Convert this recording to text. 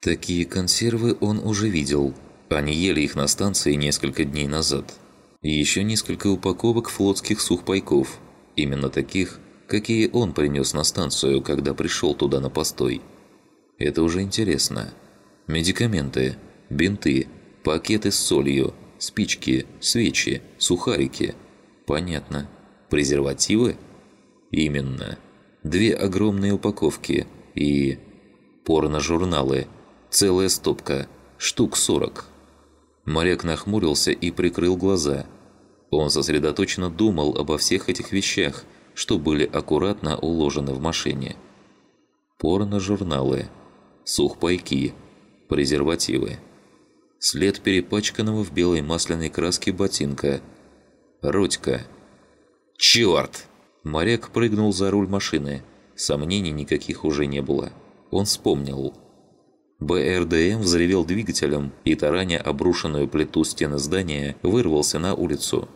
Такие консервы он уже видел. Они ели их на станции несколько дней назад. И еще несколько упаковок флотских сухпайков. Именно таких, какие он принес на станцию, когда пришел туда на постой. Это уже интересно. Медикаменты, бинты, пакеты с солью, спички, свечи, сухарики. Понятно. Презервативы? Именно. Две огромные упаковки и... Порно-журналы. Целая стопка. Штук сорок. Моряк нахмурился и прикрыл глаза. Он сосредоточенно думал обо всех этих вещах, что были аккуратно уложены в машине. Порно-журналы. Сухпайки. Презервативы. След перепачканного в белой масляной краске ботинка. Родька. «Чёрт!» Моряк прыгнул за руль машины. Сомнений никаких уже не было. Он вспомнил. БРДМ взревел двигателем и, тараня обрушенную плиту стены здания, вырвался на улицу.